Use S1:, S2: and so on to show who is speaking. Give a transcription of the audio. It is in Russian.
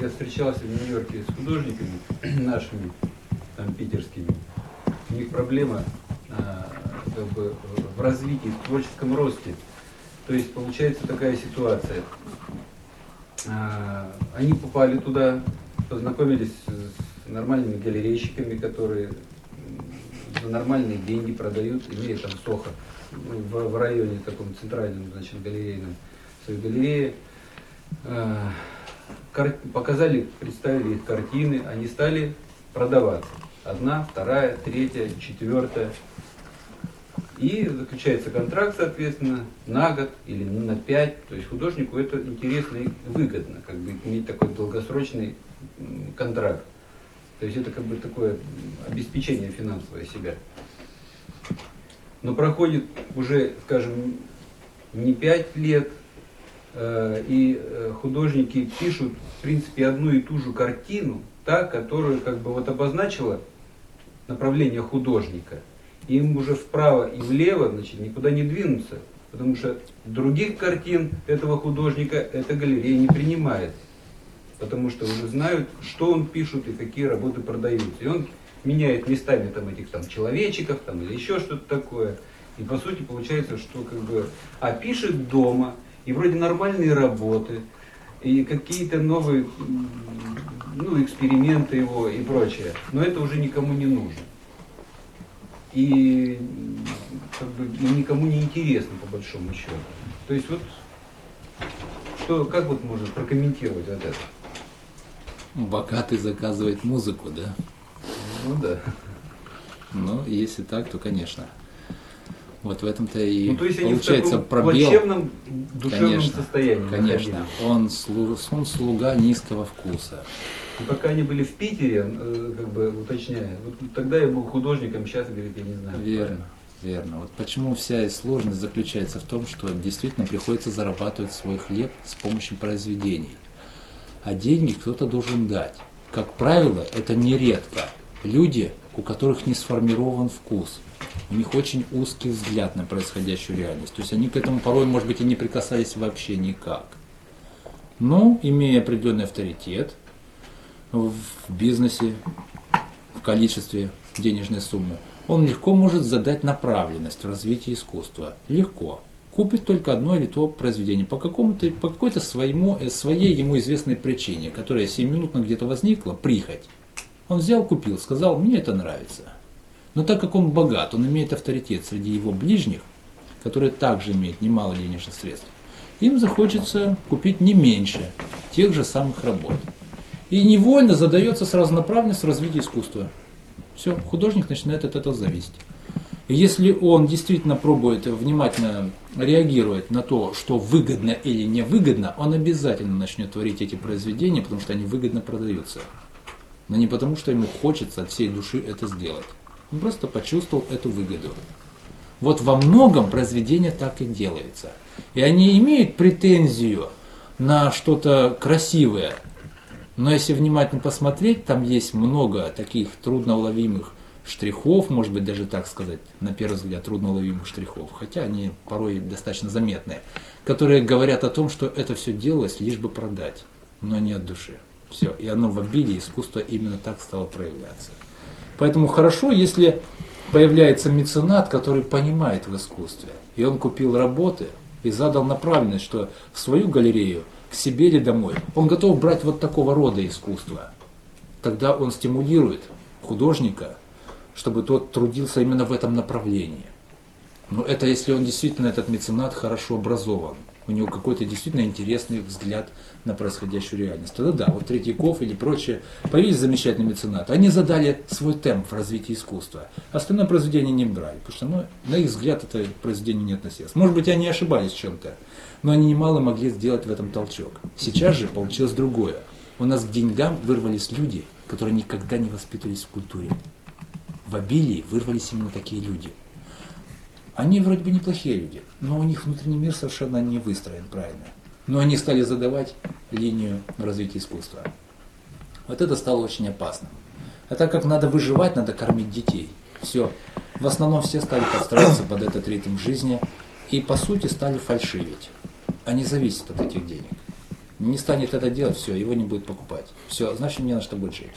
S1: я встречался в Нью-Йорке с художниками нашими, там, питерскими. У них проблема а, как бы, в развитии, в творческом росте. То есть получается такая ситуация. А, они попали туда, познакомились с нормальными галерейщиками, которые за нормальные деньги продают, имея там Сохо ну, в, в районе таком центральном, значит, галерейном, своей галерее. А, показали, представили их картины, они стали продаваться. Одна, вторая, третья, четвертая. И заключается контракт, соответственно, на год или на пять. То есть художнику это интересно и выгодно, как бы иметь такой долгосрочный контракт. То есть это как бы такое обеспечение финансовое себя. Но проходит уже, скажем, не пять лет, и э, художники пишут, в принципе, одну и ту же картину, та, которая как бы вот обозначила направление художника – им уже вправо и влево значит, никуда не двинуться, потому что других картин этого художника эта галерея не принимает, потому что уже знают, что он пишет и какие работы продаются. И он меняет местами там, этих там, человечиков там, или еще что-то такое. И по сути получается, что как бы, а пишет дома, и вроде нормальные работы, и какие-то новые ну, эксперименты его и прочее. Но это уже никому не нужно и как бы никому не интересно по большому счету. То есть вот что, как вот можно прокомментировать вот это?
S2: Богатый заказывает музыку, да?
S1: Ну да.
S2: Ну, если так, то конечно. Вот в этом-то и
S1: ну, то есть
S2: получается
S1: они в
S2: пробел.
S1: плачевном душевном
S2: конечно,
S1: состоянии.
S2: Конечно. Он, слуг, он слуга низкого вкуса.
S1: И пока они были в Питере, э, как бы уточняя, вот тогда я был художником, сейчас, говорит, я не знаю.
S2: Верно, верно. Вот почему вся сложность заключается в том, что действительно приходится зарабатывать свой хлеб с помощью произведений. А деньги кто-то должен дать. Как правило, это нередко. Люди, у которых не сформирован вкус, у них очень узкий взгляд на происходящую реальность. То есть они к этому порой, может быть, и не прикасались вообще никак. Но, имея определенный авторитет, в бизнесе, в количестве денежной суммы, он легко может задать направленность в развитии искусства. Легко. Купит только одно или то произведение по, какому-то, по какой-то своему, э, своей ему известной причине, которая сиюминутно где-то возникла, прихоть. Он взял, купил, сказал, мне это нравится. Но так как он богат, он имеет авторитет среди его ближних, которые также имеют немало денежных средств, им захочется купить не меньше тех же самых работ. И невольно задается сразу направленность в развитие искусства. Все, художник начинает от этого зависеть. И если он действительно пробует внимательно реагировать на то, что выгодно или невыгодно, он обязательно начнет творить эти произведения, потому что они выгодно продаются. Но не потому, что ему хочется от всей души это сделать. Он просто почувствовал эту выгоду. Вот во многом произведение так и делается. И они имеют претензию на что-то красивое, но если внимательно посмотреть, там есть много таких трудноуловимых штрихов, может быть даже так сказать, на первый взгляд трудноуловимых штрихов, хотя они порой достаточно заметные, которые говорят о том, что это все делалось лишь бы продать, но не от души. Все, и оно в обилии искусство именно так стало проявляться. Поэтому хорошо, если появляется меценат, который понимает в искусстве, и он купил работы и задал направленность, что в свою галерею – к себе или домой. Он готов брать вот такого рода искусство. Тогда он стимулирует художника, чтобы тот трудился именно в этом направлении. Но это если он действительно, этот меценат, хорошо образован. У него какой-то действительно интересный взгляд на происходящую реальность. Тогда да, вот Третьяков или прочее, появились замечательные меценаты. Они задали свой темп в развитии искусства. Остальное произведение не брали, потому что ну, на их взгляд это произведение не относилось. Может быть, они ошибались в чем-то но они немало могли сделать в этом толчок. Сейчас же получилось другое. У нас к деньгам вырвались люди, которые никогда не воспитывались в культуре. В обилии вырвались именно такие люди. Они вроде бы неплохие люди, но у них внутренний мир совершенно не выстроен правильно. Но они стали задавать линию развития искусства. Вот это стало очень опасным. А так как надо выживать, надо кормить детей. Все. В основном все стали подстраиваться под этот ритм жизни и по сути стали фальшивить они зависят от этих денег. Не станет это делать, все, его не будет покупать. Все, значит, не на что будет жить.